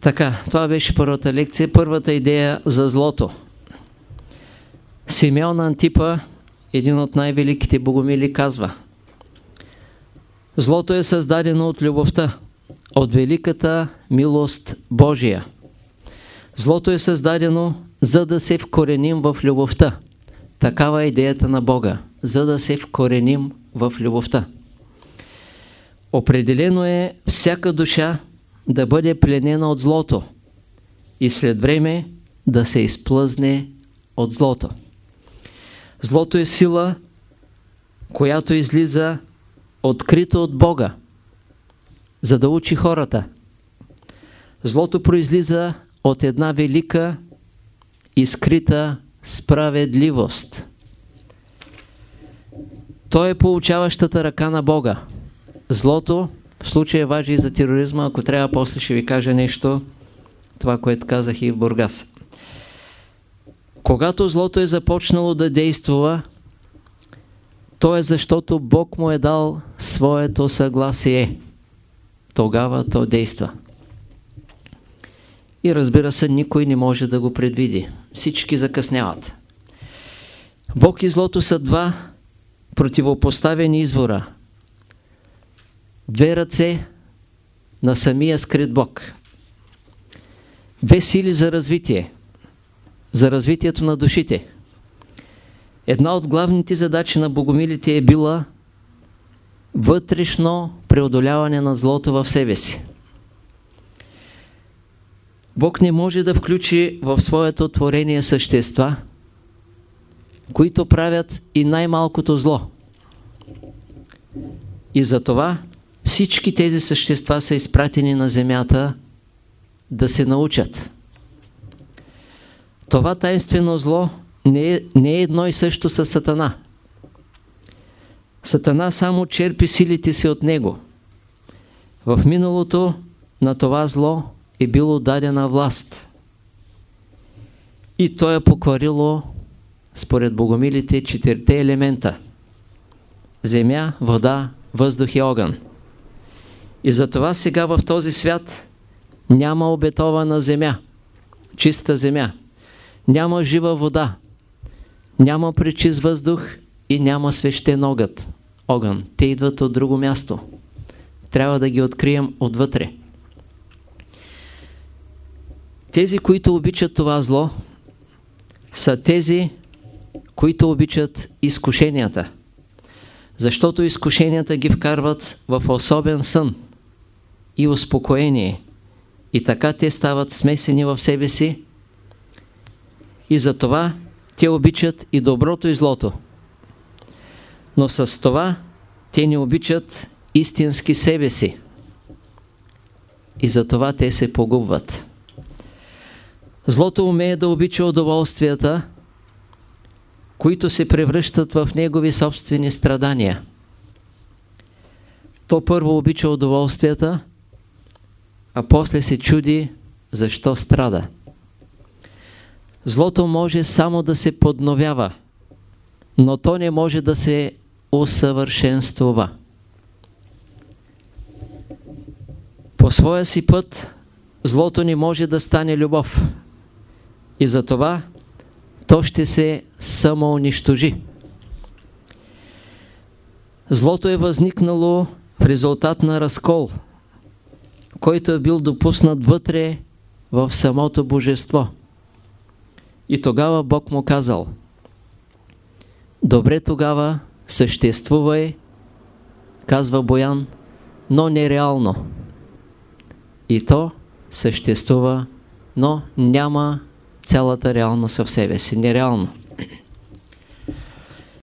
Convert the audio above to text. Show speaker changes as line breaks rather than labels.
Така, това беше първата лекция, първата идея за злото. Симеон Антипа, един от най-великите богомили, казва Злото е създадено от любовта, от великата милост Божия. Злото е създадено за да се вкореним в любовта. Такава е идеята на Бога, за да се вкореним в любовта. Определено е всяка душа да бъде пленена от злото и след време да се изплъзне от злото. Злото е сила, която излиза открито от Бога, за да учи хората. Злото произлиза от една велика и скрита справедливост. Той е получаващата ръка на Бога. Злото в случая важи и за тероризма, ако трябва после ще ви кажа нещо, това, което казах и в Бургас. Когато злото е започнало да действува, то е защото Бог му е дал своето съгласие. Тогава то действа. И разбира се, никой не може да го предвиди. Всички закъсняват. Бог и злото са два противопоставени извора. Две ръце на самия скрит Бог. Две сили за развитие. За развитието на душите. Една от главните задачи на богомилите е била вътрешно преодоляване на злото в себе си. Бог не може да включи в своето творение същества, които правят и най-малкото зло. И затова всички тези същества са изпратени на земята да се научат. Това таинствено зло не е, не е едно и също с Сатана. Сатана само черпи силите си от него. В миналото на това зло е било дадена власт. И то е покварило, според богомилите, четирите елемента. Земя, вода, въздух и огън. И затова сега в този свят няма обетована земя, чиста земя, няма жива вода, няма пречист въздух и няма свещен огът, огън. Те идват от друго място. Трябва да ги открием отвътре. Тези, които обичат това зло, са тези, които обичат изкушенията. Защото изкушенията ги вкарват в особен сън и успокоение. И така те стават смесени в себе си и затова те обичат и доброто и злото. Но с това те не обичат истински себе си. И затова те се погубват. Злото умее да обича удоволствията, които се превръщат в негови собствени страдания. То първо обича удоволствията, а после се чуди защо страда. Злото може само да се подновява, но то не може да се усъвършенствува. По своя си път злото не може да стане любов. И затова то ще се самоунищожи. Злото е възникнало в резултат на разкол, който е бил допуснат вътре в самото Божество. И тогава Бог му казал Добре тогава съществувай, казва Боян, но нереално. И то съществува, но няма цялата реалност в себе си. Нереално.